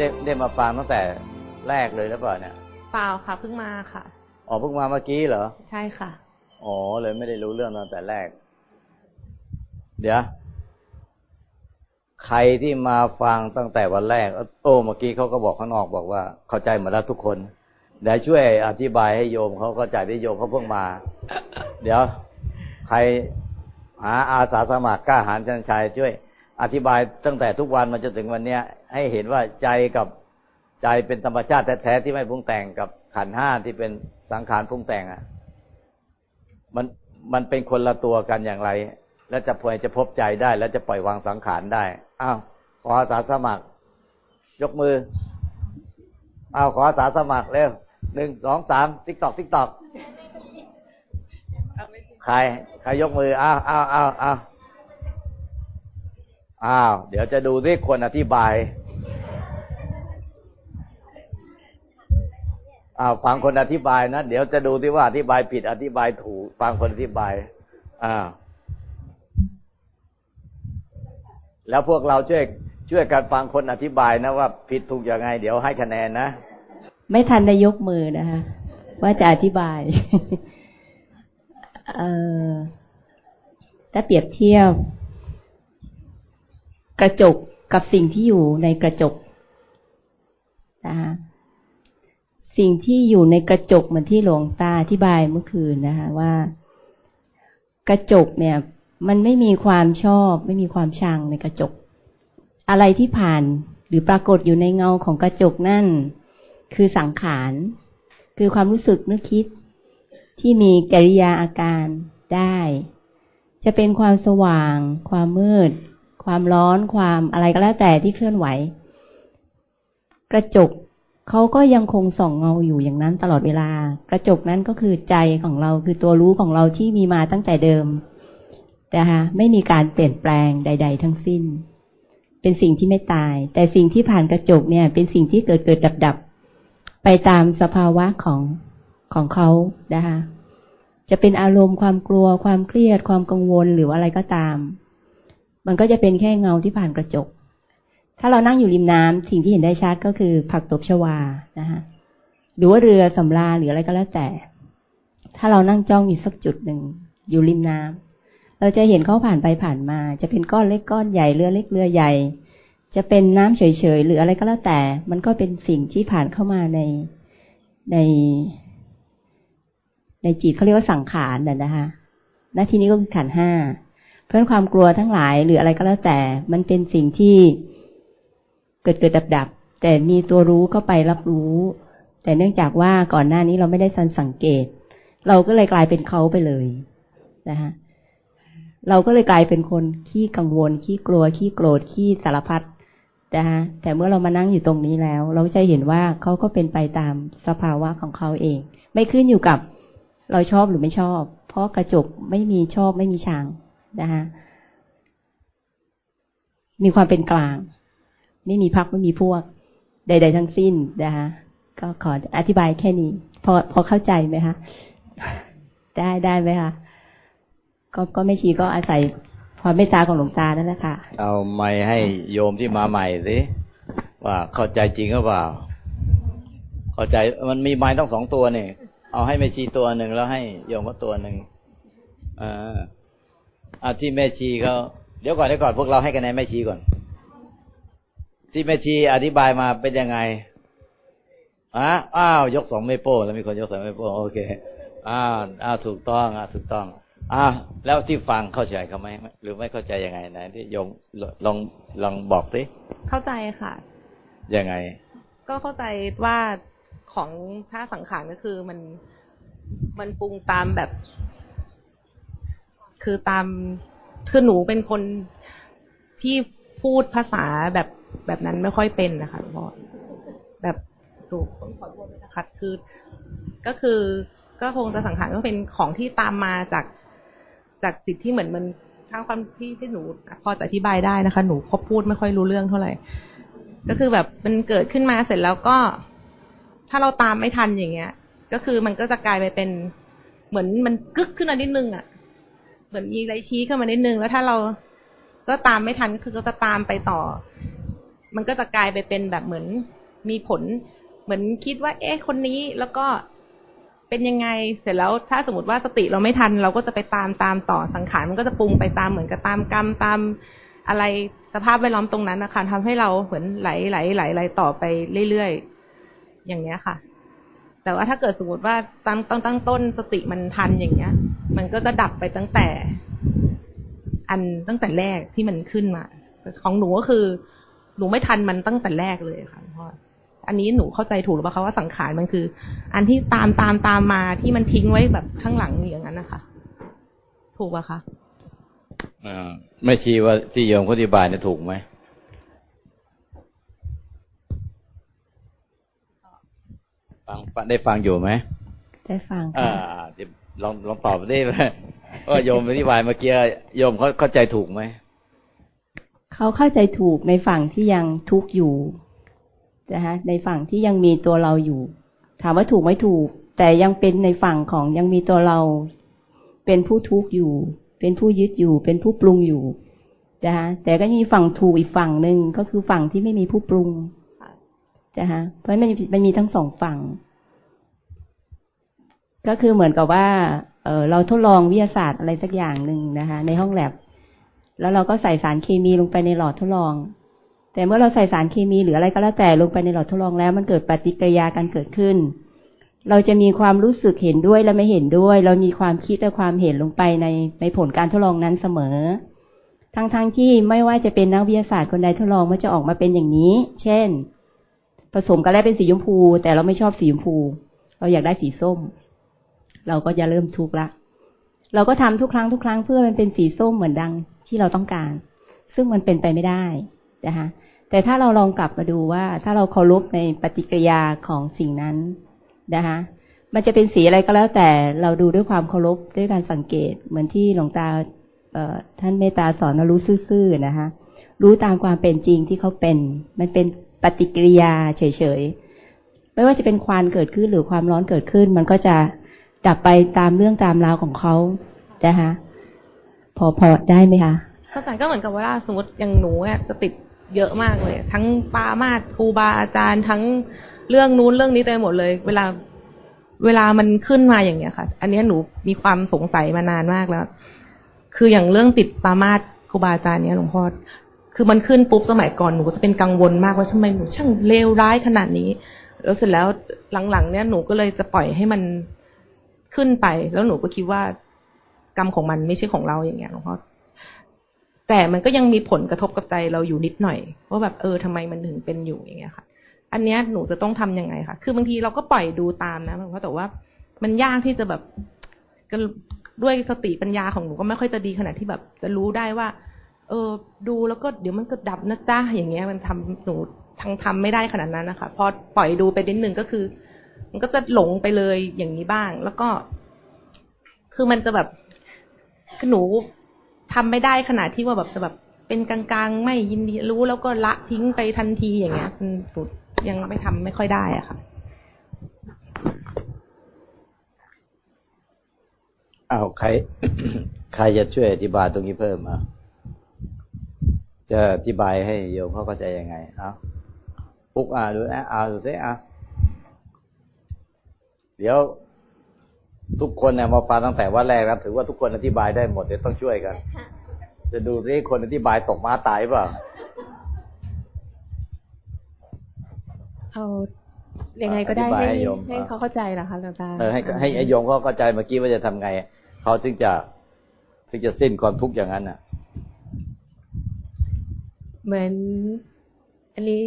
นี่ได้ได้มาฟังตั้งแต่แรกเลยหรือเปล่าเนี่ยเปล่าค่ะเพิ่งมาค่ะอ๋อเพิ่งมาเมื่อกี้เหรอใช่ค่ะอ๋อเลยไม่ได้รู้เรื่องตั้งแต่แรก เดี๋ยวใครที่มาฟังตั้งแต่วันแรก โอ้เมื่อกี้เขาก็บอกข้างนอกบอกว่า เข้าใจหมดแล้วทุกคนเดี๋ยวช่วยอธิบายให้โยมเขาเข้าใจที่โยมเขาเพิ่งมา เดี๋ยวใครหาอาสาสมัครกล้าหาญชันชัยช่วย อธิบายตั้งแต่ทุกวันมาจนถึงวันเนี้ย ให้เห็นว่าใจกับใจเป็นธรรมชาติแท้ๆที่ไม่ปรุงแต่งกับขันธ์ห้าที่เป็นสังขารปรุงแต่งอะ มันมันเป็นคนละตัวกันอย่างไร แล้วจะพอจะพบใจได้ แล้วจะปล่อยวางสังขารได้อ้าวขออาสาสมัคร ยกมืออ้าวขออาสาสมัครเร็วหนึ่งสองสามติ๊กตอกติ๊กตอกใครใครยกมืออ้าวอ้าวอ้าวอ้าวอ้าวเดี๋ยวจะดูที่คนอธิบาย อ้าวฟังคนอธิบายนะ เดี๋ยวจะดูที่ว่าอธิบายผิดอธิบายถูก ฟังคนอธิบายอ้าแล้วพวกเราช่วยช่วยกันฟังคนอธิบายนะว่าผิดถูกยังไง เดี๋ยวให้คะแนนนะ ไม่ทันได้ยกมือนะคะว่าจะอธิบายเออถ้าเปรียบเทียบ กระจกกับสิ่งที่อยู่ในกระจกนะคะ สิ่งที่อยู่ในกระจกเหมือนที่หลวงตาอธิบายเมื่อคืนนะคะ ว่า กระจกเนี่ย มันไม่มีความชอบ ไม่มีความชังในกระจก อะไรที่ผ่านหรือปรากฏอยู่ในเงาของกระจกนั่น คือสังขาร คือความรู้สึกนึกคิดที่มีกิริยาอาการได้ จะเป็นความสว่าง ความมืด ความร้อนความอะไรก็แล้วแต่ที่เคลื่อนไหว กระจก เขาก็ยังคงส่องเงาอยู่อย่างนั้นตลอดเวลา กระจกนั้นก็คือใจของเราคือตัวรู้ของเราที่มีมาตั้งแต่เดิมนะคะไม่มีการเปลี่ยนแปลงใด ๆ ทั้งสิ้น เป็นสิ่งที่ไม่ตาย แต่สิ่งที่ผ่านกระจกเนี่ย เป็นสิ่งที่เกิดเกิดดับดับไปตามสภาวะของของเขานะคะจะเป็นอารมณ์ความกลัวความเครียดความกังวลหรืออะไรก็ตาม มันก็จะเป็นแค่เงาที่ผ่านกระจก ถ้าเรานั่งอยู่ริมน้ำสิ่งที่เห็นได้ชัดก็คือผักตบชวานะคะหรือว่าเรือสำราญหรืออะไรก็แล้วแต่ ถ้าเรานั่งจ้องอยู่สักจุดหนึ่งอยู่ริมน้ำเราจะเห็นเขาผ่านไปผ่านมา จะเป็นก้อนเล็กก้อนใหญ่เรือเล็กเรือใหญ่ จะเป็นน้ำเฉยๆหรืออะไรก็แล้วแต่ มันก็เป็นสิ่งที่ผ่านเข้ามาในใน ในจิตเขาเรียกว่าสังขารน่ะนะคะและที่นี้ก็คือขันห้า เพราะความกลัวทั้งหลายหรืออะไรก็แล้วแต่ มันเป็นสิ่งที่ กิดเกิดดับดับแต่มีตัวรู้เข้าไปรับรู้ แต่เนื่องจากว่าก่อนหน้านี้เราไม่ได้สันสังเกต เราก็เลยกลายเป็นเขาไปเลยนะคะเราก็เลยกลายเป็นคนขี้กังวล ขี้กลัว ขี้โกรธขี้สารพัดนะคะแต่เมื่อเรามานั่งอยู่ตรงนี้แล้ว เราจะเห็นว่าเขาก็เป็นไปตามสภาวะของเขาเอง ไม่ขึ้นอยู่กับเราชอบหรือไม่ชอบ เพราะกระจกไม่มีชอบไม่มีชังนะคะมีความเป็นกลาง ไม่มีพักไม่มีพวก ใด ๆ ทั้งสิ้นนะคะก็ขออธิบายแค่นี้ พอพอเข้าใจไหมคะได้ได้ไหมคะก็ก็ไม่ชีก็อาศัยความเมตตาของหลวงตานั่นแหละค่ะ เอาไม้ให้โยมที่มาใหม่สิว่าเข้าใจจริงหรือเปล่า เข้าใจมันมีไม้ต้องสองตัวเนี่ยเอาให้แม่ชีตัวหนึ่งแล้วให้โยมก็ตัวหนึ่งอ่าเอาที่แม่ชีเขาเดี๋ยวก่อนเดี๋ยวก่อนพวกเราให้คะแนนแม่ชีก่อน ที่แม่ชีอธิบายมาเป็นยังไงอะอ้าว ยกสองเมโป้ แล้วมีคนยกสองเมโป้โอเคอ้าวอ้าวถูกต้องอะถูกต้องอ่าแล้วที่ฟังเข้าใจเขาไหมหรือไม่เข้าใจยังไงนะที่โยมลองลองบอกสิเข้าใจค่ะยังไง ก็เข้าใจว่าของท่าสังขารก็คือมันมันปรุงตามแบบ คือตามคือหนูเป็นคนที่พูดภาษาแบบ แบบนั้นไม่ค่อยเป็นนะคะพ่อแบบถูกต้องขอโทษด้วยนะคะคือ ก็คือก็คงจะสังขารก็เป็นของที่ตามมาจากจากจิตที่เหมือนมันทางความที่ที่หนูพอจะอธิบายได้นะคะ หนูพอพูดไม่ค่อยรู้เรื่องเท่าไหร่ ก็คือแบบมันเกิดขึ้นมาเสร็จแล้วก็ ถ้าเราตามไม่ทันอย่างเงี้ย ก็คือมันก็จะกลายไปเป็นเหมือนมันกึกขึ้นมานิดนึงอะ เหมือนมีไรชี้ขึ้นมานิดนึง แล้วถ้าเราก็ตามไม่ทันก็คือก็จะตามไปต่อ มันก็จะกลายไปเป็นแบบเหมือนมีผล เหมือนคิดว่า เอ๊ะคนนี้แล้วก็เป็นยังไงเสร็จแล้วถ้าสมมติว่าสติเราไม่ทัน เราก็จะไปตามตามต่อสังขารมันก็จะปรุงไปตามเหมือนกับตามกรรมตามอะไรสภาพแวดล้อมตรงนั้นนะคะทำให้เราเหมือนไหลไหลไหลไหลต่อไปเรื่อยๆอย่างเนี้ยค่ะ แต่ว่าถ้าเกิดสมมติว่าตั้งตั้งตั้งต้นสติมันทันอย่างเงี้ย มันก็จะดับไปตั้งแต่ อันตั้งแต่แรกที่มันขึ้นมา ของหนูก็คือ หนูไม่ทันมันตั้งแต่แรกเลยค่ะพ่ออันนี้หนูเข้าใจถูกหรือเปล่าคะว่าสังขารมันคือ อันที่ตามตามตามมาที่มันทิ้งไว้แบบข้างหลังอย่างนั้นนะคะถูกป่ะคะอ่าไม่ชี้ว่าที่โยมอธิบายเนี่ยถูกไหมฟังฟังได้ฟังอยู่ไหมได้ฟังค่ะอ่าลองลองตอบได้ไหมว่าโยมอธิบายเมื่อกี้โยมเขาเข้าใจถูกไหม เขาเข้าใจถูกในฝั่งที่ยังทุกข์อยู่นะคะในฝั่งที่ยังมีตัวเราอยู่ ถามว่าถูกไม่ถูก แต่ยังเป็นในฝั่งของยังมีตัวเรา เป็นผู้ทุกข์อยู่ เป็นผู้ยึดอยู่ เป็นผู้ปรุงอยู่นะคะแต่ก็มีฝั่งถูกอีกฝั่งหนึ่งก็คือฝั่งที่ไม่มีผู้ปรุงนะคะเพราะมันมันมีทั้งสองฝั่ง ก็คือเหมือนกับว่า เออเราทดลองวิทยาศาสตร์อะไรสักอย่างหนึ่งนะคะ ในห้องแลบ แล้วเราก็ใส่สารเคมีลงไปในหลอดทดลอง แต่เมื่อเราใส่สารเคมีหรืออะไรก็แล้วแต่ลงไปในหลอดทดลองแล้ว มันเกิดปฏิกิริยาการเกิดขึ้น เราจะมีความรู้สึกเห็นด้วยและไม่เห็นด้วย เรามีความคิดและความเห็นลงไปในในผลการทดลองนั้นเสมอ ทั้งๆทที่ไม่ว่าจะเป็นนักวิทยาศาสตร์คนใดทดลองมันจะออกมาเป็นอย่างนี้ เช่น ผสมกันแล้วเป็นสีชมพู แต่เราไม่ชอบสีชมพู เราอยากได้สีส้ม เราก็จะเริ่มทุกข์ละ เราก็ทำทุกครั้งทุกครั้งเพื่อมันเป็นสีส้มเหมือนดัง ที่เราต้องการ ซึ่งมันเป็นไปไม่ได้นะคะแต่ถ้าเราลองกลับมาดูว่า ถ้าเราเคารพในปฏิกิริยาของสิ่งนั้นนะคะมันจะเป็นสีอะไรก็แล้วแต่เราดูด้วยความเคารพด้วยการสังเกต เหมือนที่หลวงตาท่านเมตตาสอนรู้ซื่อๆนะคะรู้ตามความเป็นจริงที่เขาเป็น มันเป็นปฏิกิริยาเฉยๆไม่ว่าจะเป็นควันเกิดขึ้นหรือความร้อนเกิดขึ้น มันก็จะดับไปตามเรื่องตามราวของเขานะคะ พอพอได้ไหมคะเข้าใจก็เหมือนกับว่าสมมติอย่างหนูเนี่ยจะติดเยอะมากเลย ทั้งปามาตครูบาอาจารย์ทั้งเรื่องนู้นเรื่องนี้เต็มหมดเลย เวลาเวลามันขึ้นมาอย่างเงี้ยค่ะ อันนี้หนูมีความสงสัยมานานมากแล้ว คืออย่างเรื่องติดปามาตครูบาอาจารย์เนี้ยหลวงพ่อคือมันขึ้นปุ๊บสมัยก่อนหนูก็จะเป็นกังวลมากว่าทำไมหนูช่างเลวร้ายขนาดนี้ แล้วเสร็จแล้วหลังๆ เนี้ยหนูก็เลยจะปล่อยให้มันขึ้นไป แล้วหนูก็คิดว่า กรรมของมันไม่ใช่ของเราอย่างเงี้ยหลวงพ่อแต่มันก็ยังมีผลกระทบกับใจเราอยู่นิดหน่อยว่าแบบเออทำไมมันถึงเป็นอยู่อย่างเงี้ยค่ะ อันเนี้ยหนูจะต้องทํำยังไงคะคือบางทีเราก็ปล่อยดูตามนะเพราะแต่ว่ามันยากที่จะแบบด้วยสติปัญญาของหนูก็ไม่ค่อยจะดีขนาดที่แบบจะรู้ได้ว่า เออ ดูแล้วก็เดี๋ยวมันก็ดับนะจ้าอย่างเงี้ย มันทำหนูทางทำไม่ได้ขนาดนั้นนะคะพอปล่อยดูไปนิดนึงก็คือ มันก็จะหลงไปเลยอย่างนี้บ้าง แล้วก็ คือมันจะแบบ คือหนูทำไม่ได้ขนาดที่ว่าแบบจะแบบเป็นกลางๆ ไม่ยินดีรู้แล้วก็ละทิ้งไปทันทีอย่างเงี้ยมันยังไม่ทำไม่ค่อยได้อะค่ะอ้าวใคร ใครจะช่วยอธิบายตรงนี้เพิ่มอะจะอธิบายให้โยมเขาเข้าใจยังไงเอาปุ๊กอ่าดูนะอ่าดูซิอะเดี๋ยว ทุกคนเนี่ยมาฟังตั้งแต่ว่าแรกแล้วถือว่าทุกคนอธิบายได้หมดเดี๋ยวต้องช่วยกัน จะดูที่คนอธิบายตกมาตายเปล่าเอายังไงก็ได้ให้ให้เขาเข้าใจเหรอคะหลวงตาเออให้ให้ไอโยมเขาเข้าใจเมื่อกี้ว่าจะทำไงเขาถึงจะถึงจะสิ้นความทุกข์อย่างนั้นอะ เหมือน อันนี้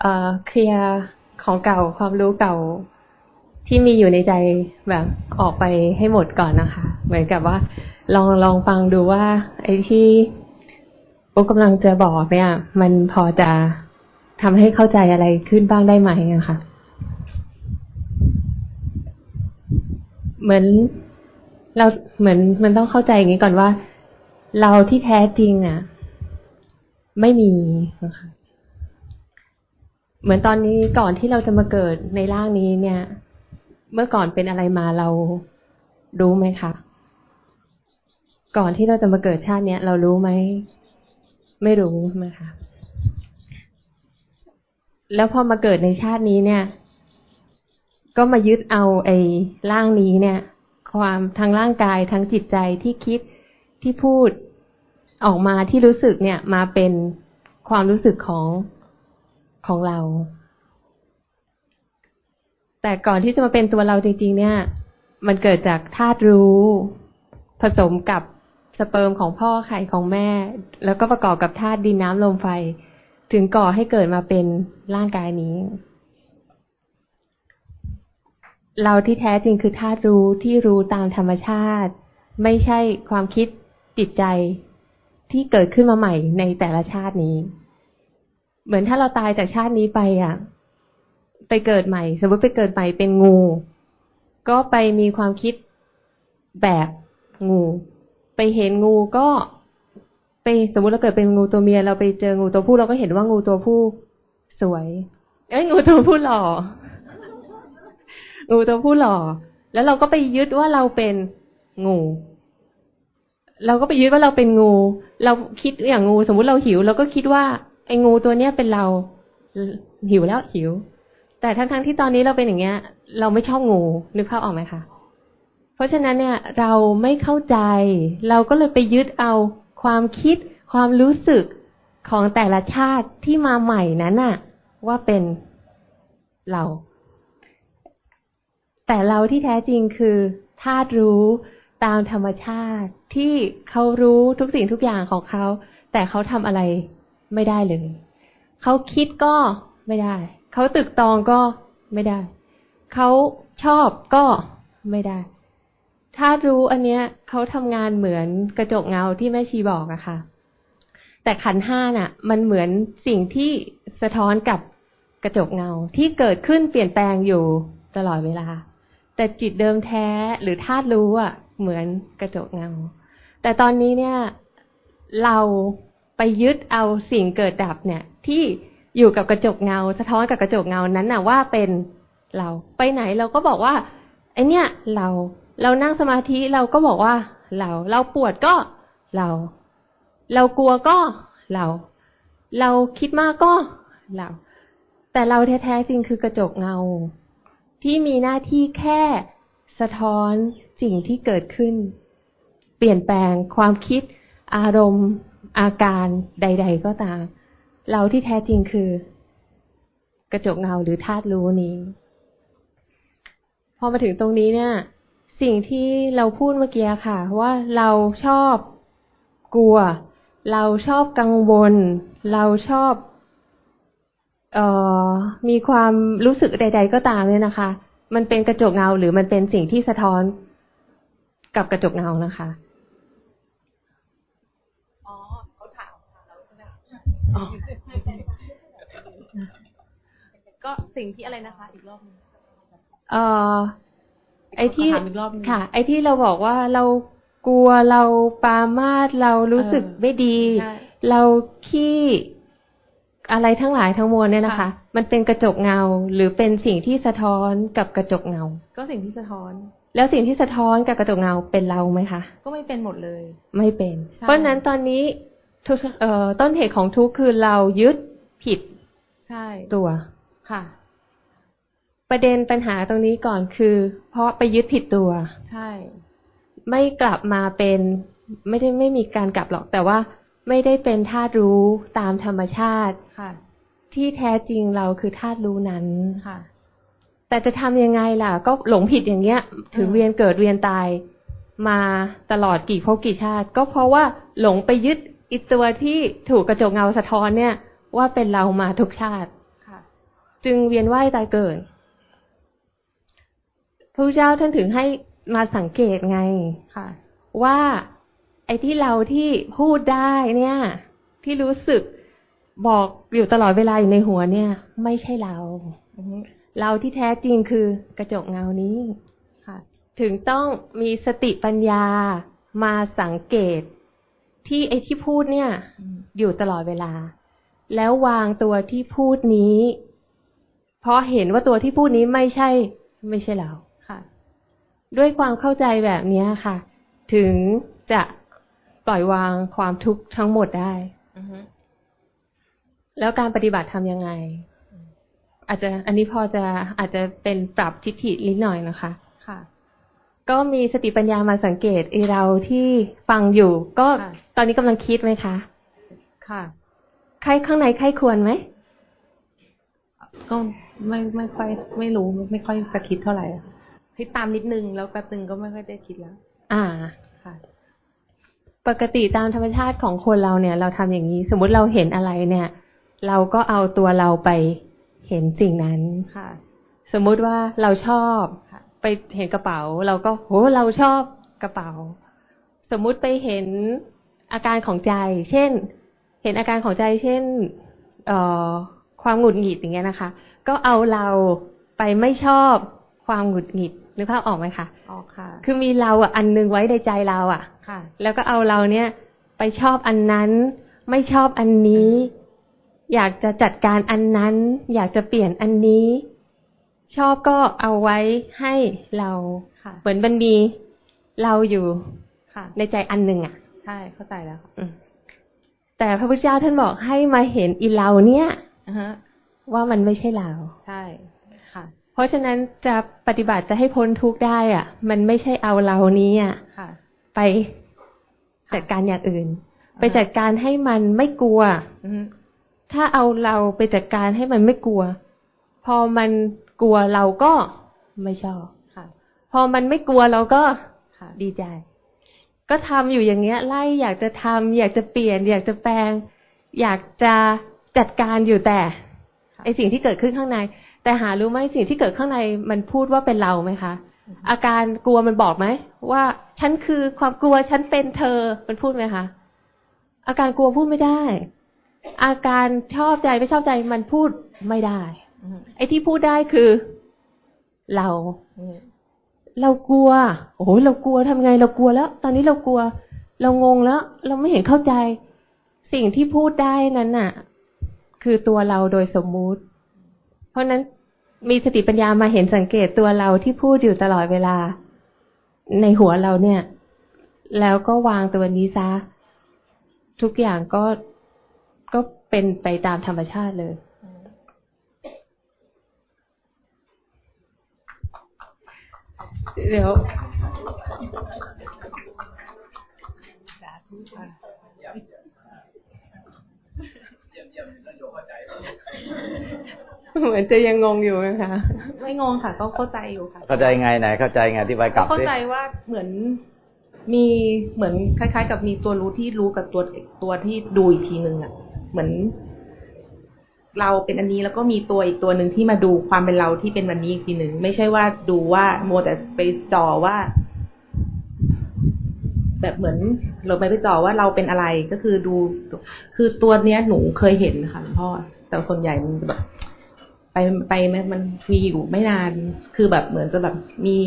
เอ่อเคลียร์ของเก่าความรู้เก่า ที่มีอยู่ในใจแบบออกไปให้หมดก่อนนะคะ เหมือนกับว่า ลองลองฟังดูว่า ไอ้ที่ปุ๊กกำลังจะบอกเนี่ยมันพอจะทำให้เข้าใจอะไรขึ้นบ้างได้ไหมอะคะเหมือนเราเหมือนมันต้องเข้าใจอย่างนี้ก่อนว่า เราที่แท้จริงอะ ไม่มีนะคะเหมือนตอนนี้ก่อนที่เราจะมาเกิดในร่างนี้เนี่ย เมื่อก่อนเป็นอะไรมาเรารู้ไหมคะ ก่อนที่เราจะมาเกิดชาติเนี้ย เรารู้ไหม ไม่รู้ไหมคะแล้วพอมาเกิดในชาตินี้เนี่ย ก็มายึดเอาไอ้ร่างนี้เนี่ย ความทางร่างกายทั้งจิตใจที่คิดที่พูดออกมาที่รู้สึกเนี่ย มาเป็นความรู้สึกของของเรา แต่ก่อนที่จะมาเป็นตัวเราจริง ๆ เนี่ย มันเกิดจากธาตุรู้ ผสมกับสเปิร์มของพ่อไข่ของแม่ แล้วก็ประกอบกับธาตุดินน้ำลมไฟ ถึงก่อให้เกิดมาเป็นร่างกายนี้ เราที่แท้จริงคือธาตุรู้ที่รู้ตามธรรมชาติ ไม่ใช่ความคิดจิตใจที่เกิดขึ้นมาใหม่ในแต่ละชาตินี้ เหมือนถ้าเราตายจากชาตินี้ไปอะ ไปเกิดใหม่ สมมติไปเกิดใหม่เป็นงู ก็ไปมีความคิดแบบงู ไปเห็นงูก็ไปสมมติเราเกิดเป็นงูตัวเมีย เราไปเจองูตัวผู้เราก็เห็นว่างูตัวผู้สวย เอ้ยงูตัวผู้หล่อ งูตัวผู้หล่อ แล้วเราก็ไปยึดว่าเราเป็นงู เราก็ไปยึดว่าเราเป็นงู เราคิดอย่างงู สมมุติเราหิว เราก็คิดว่าไอ้งูตัวเนี้ยเป็นเรา หิวแล้วหิว แต่ทั้งๆทที่ตอนนี้เราเป็นอย่างเงี้ย เราไม่ชอบงูนึกภาพออกไหมคะเพราะฉะนั้นเนี่ย เราไม่เข้าใจ เราก็เลยไปยึดเอาความคิดความรู้สึกของแต่ละชาติที่มาใหม่นั้นน่ะ ว่าเป็นเรา แต่เราที่แท้จริงคือธาตุรู้ตามธรรมชาติที่เขารู้ทุกสิ่งทุกอย่างของเขา แต่เขาทำอะไรไม่ได้เลย เขาคิดก็ไม่ได้ เขาตึกตองก็ไม่ได้ เขาชอบก็ไม่ได้ ถ้ารู้อันเนี้ยเขาทำงานเหมือนกระจกเงาที่แม่ชีบอกอะค่ะ แต่ขันห้าน่ะ มันเหมือนสิ่งที่สะท้อนกับกระจกเงาที่เกิดขึ้นเปลี่ยนแปลงอยู่ตลอดเวลา แต่จิตเดิมแท้หรือธาตุรู้อะเหมือนกระจกเงา แต่ตอนนี้เนี่ยเราไปยึดเอาสิ่งเกิดดับเนี่ย ที่ อยู่กับกระจกเงา สะท้อนกับกระจกเงานั้นน่ะว่าเป็นเราไปไหนเราก็บอกว่าไอเนี่ย เราเรานั่งสมาธิเราก็บอกว่า เราเราปวดก็เรา เรากลัวก็เรา เราคิดมากก็เรา แต่เราแท้ๆจริงคือกระจกเงา ที่มีหน้าที่แค่สะท้อนสิ่งที่เกิดขึ้น เปลี่ยนแปลงความคิดอารมณ์ อาการใด ๆ ก็ตาม เราที่แท้จริงคือ กระจกเงาหรือธาตุรู้นี้ พอมาถึงตรงนี้เนี่ย สิ่งที่เราพูดเมื่อกี้ค่ะ ว่าเราชอบกลัว เราชอบกังวล เราชอบเอ่อมีความรู้สึกใด ๆ ก็ตามเนี่ยนะคะ มันเป็นกระจกเงาหรือมันเป็นสิ่งที่สะท้อนกับกระจกเงานะคะอ๋อเขาถามเราใช่ไหม ก็สิ่งที่อะไรนะคะ อีกรอบนึงเอ่อไอ้ที่ถามอีกรอบนึงค่ะ ไอ้ที่เราบอกว่าเรากลัวเราปรามาสเรารู้สึกเออไม่ดีใช่เราขี้อะไรทั้งหลายทั้งมวลเนี่ยนะคะค่ะมันเป็นกระจกเงาหรือเป็นสิ่งที่สะท้อนกับกระจกเงา ก็สิ่งที่สะท้อน แล้วสิ่งที่สะท้อนกับกระจกเงาเป็นเราไหมคะ ก็ไม่เป็นหมดเลย ไม่เป็นใช่เพราะฉะนั้นตอนนี้ ทุกเอ่อต้นเหตุของทุกข์คือเรายึดผิดใช่ตัวค่ะ ประเด็นปัญหาตรงนี้ก่อนคือ เพราะไปยึดผิดตัวใช่ ไม่กลับมาเป็นไม่ได้ไม่มีการกลับหรอก แต่ว่าไม่ได้เป็นธาตุรู้ตามธรรมชาติค่ะ ที่แท้จริงเราคือธาตุรู้นั้นค่ะ แต่จะทำยังไงล่ะ ก็หลงผิดอย่างเงี้ย ถึงอืมเวียนเกิดเวียนตายมาตลอดกี่ภพกี่ชาติ ก็เพราะว่าหลงไปยึด อีตัวที่ถูกกระจกเงาสะท้อนเนี่ย ว่าเป็นเรามาทุกชาติค่ะจึงเวียนว่ายตายเกิดพระพุทธเจ้าท่านถึงให้มาสังเกตไงค่ะ ว่าไอ้ที่เราที่พูดได้เนี่ย ที่รู้สึกบอกอยู่ตลอดเวลาอยู่ในหัวเนี่ย ไม่ใช่เราอือฮึเราที่แท้จริงคือกระจกเงานี้ค่ะ ถึงต้องมีสติปัญญามาสังเกต ที่ไอ้ที่พูดเนี่ยอืมอยู่ตลอดเวลา แล้ววางตัวที่พูดนี้ เพราะเห็นว่าตัวที่พูดนี้ไม่ใช่ ไม่ใช่เราค่ะ ด้วยความเข้าใจแบบเนี้ยค่ะ ถึงจะปล่อยวางความทุกข์ทั้งหมดได้อือฮึแล้วการปฏิบัติทำยังไง อาจจะอันนี้พอจะอาจจะเป็นปรับทิฏฐินิดหน่อยนะคะค่ะ ก็มีสติปัญญามาสังเกตไอเราที่ฟังอยู่ ก็ค่ะตอนนี้กำลังคิดไหมคะ ค่ะใครข้างในใครควรไหมก็ไม่ไม่ค่อยไม่รู้ไม่ไม่ค่อยจะคิดเท่าไหร่อะคิดตามนิดนึงแล้วแป๊บนึงก็ไม่ค่อยได้คิดแล้ว อ่าค่ะ ปกติตามธรรมชาติของคนเราเนี่ย เราทำอย่างนี้ สมมุติเราเห็นอะไรเนี่ย เราก็เอาตัวเราไปเห็นสิ่งนั้นค่ะ สมมุติว่าเราชอบค่ะ ไปเห็นกระเป๋า เราก็โหเราชอบกระเป๋า สมมุติไปเห็นอาการของใจ เช่น เห็นอาการของใจ เช่นเอ่อความหงุดหงิดอย่างเงี้ยนะคะ ก็เอาเราไปไม่ชอบความหงุดหงิดนึกภาพออกไหมคะอ๋อค่ะ คือมีเราอะอันนึงไว้ในใจเราอะ ค่ะ แล้วก็เอาเราเนี่ย ไปชอบอันนั้น ไม่ชอบอันนี้ อยากจะจัดการอันนั้น อยากจะเปลี่ยนอันนี้ ชอบก็เอาไว้ให้เราค่ะ เหมือนมันมีเราอยู่ค่ะ ในใจอันหนึ่งอะใช่เข้าใจแล้วค่ะอืมแต่พระพุทธเจ้าท่านบอกให้มาเห็นอีเราเนี่ยอือฮะว่ามันไม่ใช่เราใช่ค่ะ เพราะฉะนั้นจะปฏิบัติจะให้พ้นทุกข์ได้ อะ มันไม่ใช่เอาเรานี้อะค่ะไปจัดการอย่างอื่นอ่าไปจัดการให้มันไม่กลัวอือฮึถ้าเอาเราไปจัดการให้มันไม่กลัว พอมัน กลัวเราก็ไม่ชอบค่ะ พอมันไม่กลัวเราก็ค่ะดีใจ ก็ทำอยู่อย่างเงี้ย ไล่อยากจะทำอยากจะเปลี่ยน อยากจะแปลง อยากจะจัดการอยู่แต่ค่ะไอสิ่งที่เกิดขึ้นข้างใน แต่หารู้ไหมสิ่งที่เกิดข้างในมันพูดว่าเป็นเราไหมคะอาการกลัวมันบอกไหมว่าฉันคือความกลัวฉันเป็นเธอมันพูดไหมคะอาการกลัวพูดไม่ได้ อาการชอบใจไม่ชอบใจมันพูดไม่ได้อือฮึ ไอ้ที่พูดได้คือ เราอือฮึเรากลัว โอ้โห เรากลัวทำไง เรากลัวแล้ว ตอนนี้เรากลัว เรางงแล้ว เราไม่เห็นเข้าใจ สิ่งที่พูดได้นั้นน่ะ คือตัวเราโดยสมมุติ เพราะฉะนั้นมีสติปัญญามาเห็นสังเกตตัวเราที่พูดอยู่ตลอดเวลา ในหัวเราเนี่ย แล้วก็วางตัวนี้ซะ ทุกอย่างก็ก็เป็นไปตามธรรมชาติเลย เดี๋ยวเหมือนจะยังงงอยู่นะคะ ไม่งงค่ะ ก็เข้าใจอยู่ค่ะ เข้าใจไงไหน เข้าใจไงอธิบายกลับเข้าสิใจว่าเหมือนมีเหมือนคล้าย ๆ กับมีตัวรู้ที่รู้กับตัวตัวที่ดูอีกทีนึงอะ เหมือน เราเป็นอันนี้แล้วก็มีตัวอีกตัวหนึ่งที่มาดูความเป็นเราที่เป็นวันนี้อีกทีหนึ่งไม่ใช่ว่าดูว่าโมแต่ไปจ่อว่า แบบเหมือนเราไปไปจ่อว่าเราเป็นอะไรก็คือดู คือตัวเนี้ยหนูเคยเห็นค่ะพ่อแต่ส่วนใหญ่มันจะแบบไปไปมันมีอยู่ไม่นาน คือแบบเหมือนจะแบบมี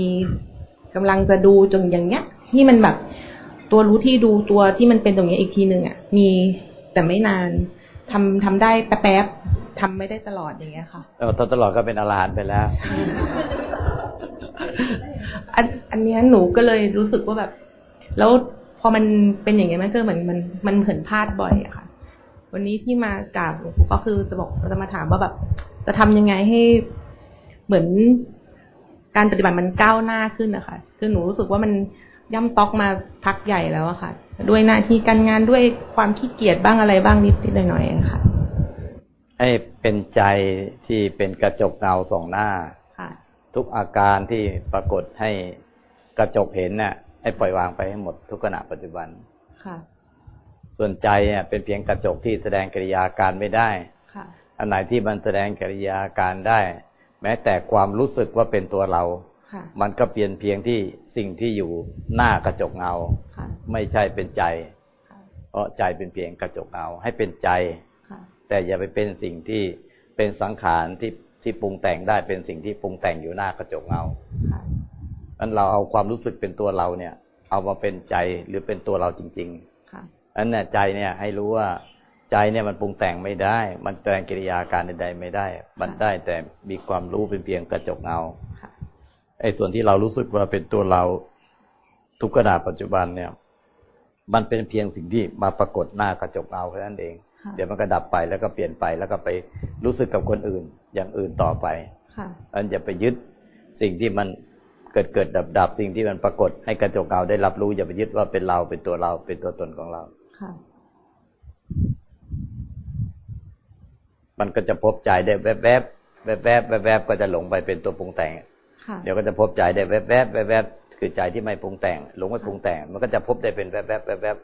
กำลังจะดูจนอย่างเงี้ยที่มันแบบ ตัวรู้ที่ดูตัวที่มันเป็นตรงเนี้ยอีกทีหนึ่งอะมีแต่ไม่นาน ทำทำได้แป๊บๆทำไม่ได้ตลอดอย่างเงี้ยค่ะเออตลอดก็เป็นอรหันต์ไปแล้วอันอันเนี้ยหนูก็เลยรู้สึกว่าแบบ แล้วพอมันเป็นอย่างเงี้ยมันก็เหมือนมันมันเหินพลาดบ่อยอะค่ะ วันนี้ที่มากราบหลวงปู่ก็คือจะบอกจะมาถามว่าแบบ จะทำยังไงให้เหมือนการปฏิบัติมันก้าวหน้าขึ้นนะคะคือหนูรู้สึกว่ามัน ย่ำต๊อกมาพักใหญ่แล้วอะค่ะ ด้วยหน้าที่การงานด้วยความขี้เกียจบ้างอะไรบ้างนิดนิดหน่อยๆอะค่ะให้เป็นใจที่เป็นกระจกเงาสองหน้าค่ะทุกอาการที่ปรากฏให้กระจกเห็นน่ะ ให้ปล่อยวางไปให้หมดทุกขณะปัจจุบันค่ะ ส่วนใจเนี่ยเป็นเพียงกระจกที่แสดงกิริยาการไม่ได้ค่ะอันไหนที่มันแสดงกิริยาการได้ แม้แต่ความรู้สึกว่าเป็นตัวเราค่ะ มันก็เปลี่ยนเพียงที่สิ่งที่อยู่หน้ากระจกเงาค่ะไม่ใช่เป็นใจค่ะเพราะใจเป็นเพียงกระจกเงาให้เป็นใจค่ะแต่อย่าไปเป็นสิ่งที่เป็นสังขารที่ที่ปรุงแต่งได้เป็นสิ่งที่ปรุงแต่งอยู่หน้ากระจกเงาค่ะอันเราเอาความรู้สึกเป็นตัวเราเนี่ย เอามาเป็นใจหรือเป็นตัวเราจริงค่ะๆอันเนี่ยใจเนี่ยให้รู้ว่าใจเนี่ยมันปรุงแต่งไม่ได้ มันแสดงกิริยาการใดๆไม่ได้ มันได้แต่มีความรู้เป็นเพียงกระจกเงาค่ะ ไอ้ส่วนที่เรารู้สึกว่าเป็นตัวเราทุกขณะปัจจุบันเนี่ย มันเป็นเพียงสิ่งที่มาปรากฏหน้ากระจกเงาแค่นั้นเอง เดี๋ยวมันก็ดับไปแล้วก็เปลี่ยนไปแล้วก็ไปรู้สึกกับคนอื่น อย่างอื่นต่อไปค่ะอันอย่าไปยึดสิ่งที่มันเกิดเกิดดับดับสิ่งที่มันปรากฏ ให้กระจกเงาได้รับรู้อย่าไปยึดว่าเป็นเราเป็นตัวเราเป็นตัวตนของเราค่ะมันก็จะพบใจได้แวบแวบแวบแวบแวบแวบก็จะหลงไปเป็นตัวปรุงแต่งค่ะ เดี๋ยวก็จะพบใจได้แวบแวบแวบแวบคือใจที่ไม่ปรุงแต่ง หลงไปปรุงแต่ง มันก็จะพบได้เป็นแวบแวบแวบแวบ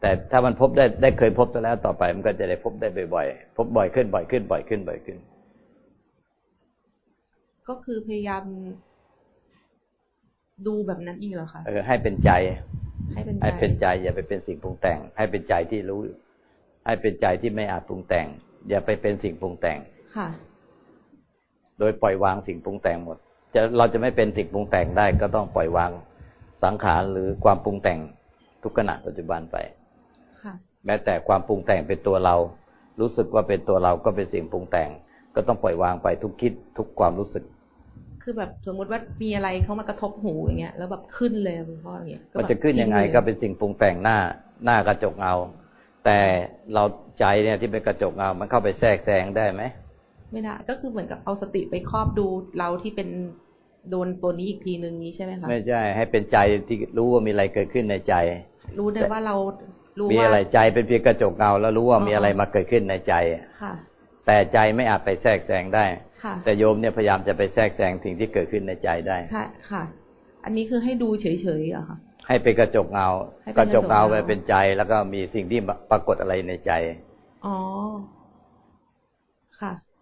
แต่ถ้ามันพบได้ได้เคยพบไปแล้วต่อไป มันก็จะได้พบได้บ่อยๆ พบบ่อยขึ้นบ่อยขึ้นบ่อยขึ้นบ่อยขึ้น ก็คือพยายามดูแบบนั้นอีกเหรอคะเออให้เป็นใจ ให้เป็นใจให้เป็นใจ อย่าไปเป็นสิ่งปรุงแต่ง ให้เป็นใจที่รู้ ให้เป็นใจที่ไม่อาจปรุงแต่ง อย่าไปเป็นสิ่งปรุงแต่งค่ะ โดยปล่อยวางสิ่งปรุงแต่งหมด จะเราจะไม่เป็นสิ่งปรุงแต่งได้ ก็ต้องปล่อยวางสังขารหรือความปรุงแต่งทุกขณะปัจจุบันไปค่ะแม้แต่ความปรุงแต่งเป็นตัวเรา รู้สึกว่าเป็นตัวเราก็เป็นสิ่งปรุงแต่ง ก็ต้องปล่อยวางไปทุกคิดทุกความรู้สึก คือแบบสมมติว่ามีอะไรเข้ามากระทบหูอย่างเงี้ย แล้วแบบขึ้นเลยคุณพ่ออย่างเงี้ยก็มันแบบจะขึ้นยังไงเลยก็เป็นสิ่งปรุงแต่งหน้าหน้ากระจกเงา แต่เราใจเนี่ยที่เป็นกระจกเงา มันเข้าไปแทรกแซงได้ไหมไม่ได้ก็คือเหมือนกับเอาสติไปครอบดูเราที่เป็น โดนตัวนี้อีกทีนึงนี้ใช่ไหมคะไม่ใช่ ให้เป็นใจที่รู้ว่ามีอะไรเกิดขึ้นในใจ รู้ได้ว่าเรารู้มีว่าอะไรใจเป็นเพียงกระจกเงาแล้วรู้ว่าอ๋อมีอะไรมาเกิดขึ้นในใจค่ะ แต่ใจไม่อาจไปแทรกแซงได้ค่ะแต่โยมเนี่ยพยายามจะไปแทรกแซงสิ่งที่เกิดขึ้นในใจได้ค่ะค่ะ อันนี้คือให้ดูเฉยๆเหรอคะให้เป็นกระจกเงาให้เป็นกระจกเงากระจกเงาไปเป็นใจแล้วก็มีสิ่งที่ปรากฏอะไรในใจ อ๋อ ค่ะ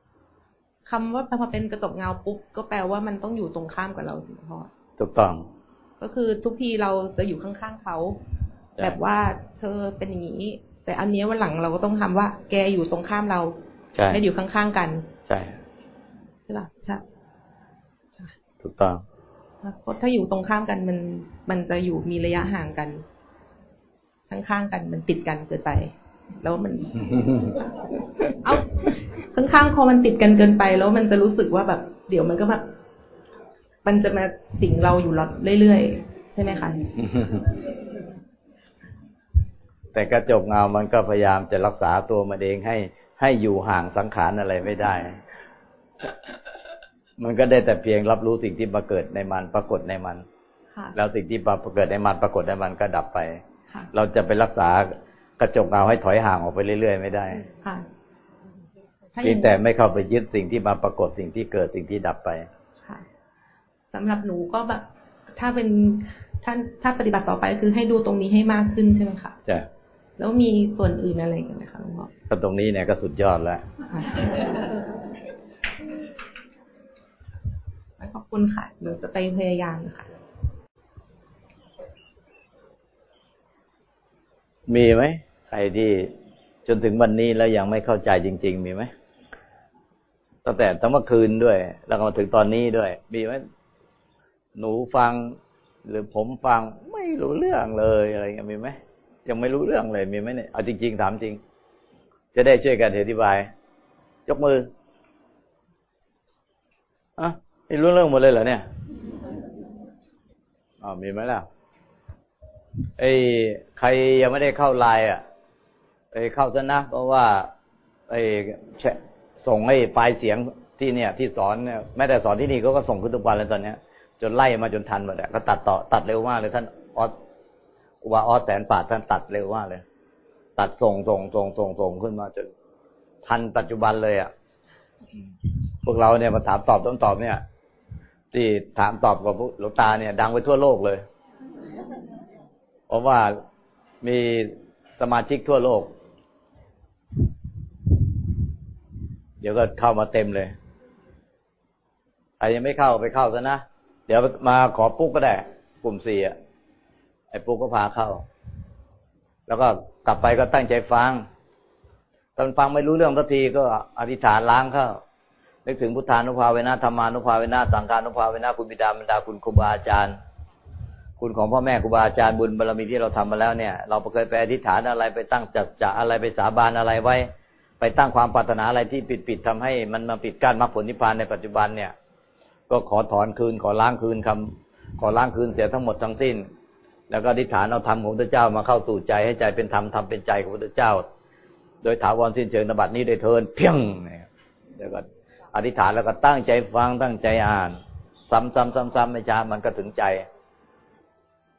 คำว่าพอเป็นกระจกเงาปุ๊บก็แปลว่ามันต้องอยู่ตรงข้ามกับเราคุณพ่อถูกต้อง ก็คือทุกทีเราจะอยู่ข้างๆเขาใช่แบบว่าเธอเป็นอย่างนี้ แต่อันเนี้ยวันหลังเราก็ต้องทำว่า แกอยู่ตรงข้ามเราใช่ไม่ได้อยู่ข้างๆกัน ใช่ใช่ป่ะใช่ถูกต้องเพราะถ้าอยู่ตรงข้ามกันมัน มันจะอยู่มีระยะห่างกัน ข้างๆกันมันติดกันเกินไป แล้วมัน เอา ข้างๆ พอมันติดกันเกินไปแล้วมันจะรู้สึกว่าแบบ เดี๋ยวมันก็แบบมันจะมาสิงเราอยู่เรื่อยๆ ใช่ไหมคะ แต่กระจกเงา มันก็พยายามจะรักษาตัวมันเองให้ให้อยู่ห่างสังขารอะไรไม่ได้ มันก็ได้แต่เพียงรับรู้สิ่งที่มาเกิดในมันปรากฏในมันค่ะแล้วสิ่งที่ปรากฏในมันปรากฏในมันก็ดับไปค่ะเราจะไปรักษากระจกเงาให้ถอยห่างออกไปเรื่อยๆ ไม่ได้ค่ะถ้าอ เพียย่างงแต่ไม่เข้าไปยึดสิ่งที่มาปรากฏสิ่งที่เกิดสิ่งที่ดับไปค่ะสำหรับหนูก็แบบ ถ้าเป็นท่านถ้าปฏิบัติต่อไปคือให้ดูตรงนี้ให้มากขึ้นใช่ไหมคะจะแล้วมีส่วนอื่นอะไรกันไหมคะหลวงพ่อก็ตรงนี้เนี่ยก็สุดยอดแล้วค่ะขอบคุณค่ะหนูจะไปพยายามนะคะมีไหมใครที่จนถึงวันนี้แล้วยังไม่เข้าใจจริง ๆ มีไหม ตั้งแต่ตั้งเมื่อคืนด้วย แล้วก็มาถึงตอนนี้ด้วย มีไหมหนูฟัง หรือผมฟังไม่รู้เรื่องเลยอะไรเงี้ยมีไหมยังไม่รู้เรื่องเลยมีไหมเนี่ยเอาจริง ๆ ถามจริง จะได้ช่วยกันอธิบาย ยกมืออะไม่รู้เรื่องหมดเลยเหรอเนี่ยอ๋อมีไหมล่ะไอ้ใครยังไม่ได้เข้าไลน์อะไอ้เข้าซะนะเพราะว่าไอ้แชะ ส่งให้ไฟล์เสียงที่เนี่ย ที่สอนเนี่ยแม้แต่สอนที่นี่เขาก็ส่งขึ้นทุกวันเลยตอนเนี้ย จนไล่มาจนทันหมดอะก็ตัดต่อตัดเร็วมากเลยท่านออสครูบาออสแสนป่าดท่านตัดเร็วมากเลย ตัดส่งส่งส่งส่งส่งขึ้นมาจนทันปัจจุบันเลยอะพวกเราเนี่ยมาถามตอบต้องตอบเนี่ย ที่ถามตอบกับพวกหลวงตาเนี่ย ดังไปทั่วโลกเลย เพราะว่ามีสมาชิกทั่วโลก เดี๋ยวก็เข้ามาเต็มเลยใครยังไม่เข้าไปเข้าซะนะ เดี๋ยวมาขอปุ๊กก็ได้ กลุ่มสี่อะ ไอ้ปุ๊กก็พาเข้า แล้วก็กลับไปก็ตั้งใจฟัง ตอนฟังไม่รู้เรื่องสักทีก็อธิษฐานล้างเข้า นึกถึงพุทธานุภาเวนะธรรมานุภาเวนะสังฆานุภาเวนะคุณบิดามารดาคุณครูบาอาจารย์คุณของพ่อแม่ครูบาอาจารย์บุญบารมีที่เราทำมาแล้วเนี่ย เราเคยไปอธิษฐานอะไรไปตั้งจัดจะอะไรไปสาบานอะไรไว้ ไปตั้งความปรารถนาอะไรที่ปิดปิดๆทำให้มันมาปิดกั้นมรรคผลนิพพานในปัจจุบันเนี่ย ก็ขอถอนคืนขอล้างคืนคำขอล้างคืนเสียทั้งหมดทั้งสิ้น แล้วก็อธิษฐานเอาธรรมของพระเจ้ามาเข้าสู่ใจให้ใจเป็นธรรมธรรมเป็นใจของพระเจ้า โดยถาวรสิ้นเชิงนบัตินี้โดยเทินเพียงเนี่ยเดี๋ยวก็อธิษฐานแล้วก็ตั้งใจฟังตั้งใจอ่าน ซ้ำซ้ำซ้ำซ้ำไม่ช้ามันก็ถึงใจ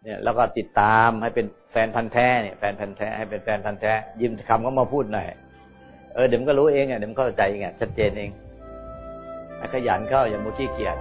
เนี่ย แล้วก็ติดตามให้เป็นแฟนพันธ์แท้เนี่ยแฟนพันธ์แท้ให้เป็นแฟนพันธ์แท้ ยิ้มคำก็มาพูดหน่อย เออเดี๋ยวมันก็รู้เองอะเดี๋ยวมันเข้าใจเองอะชัดเจนเองขยันเข้าอย่ามัวขี้เกียจ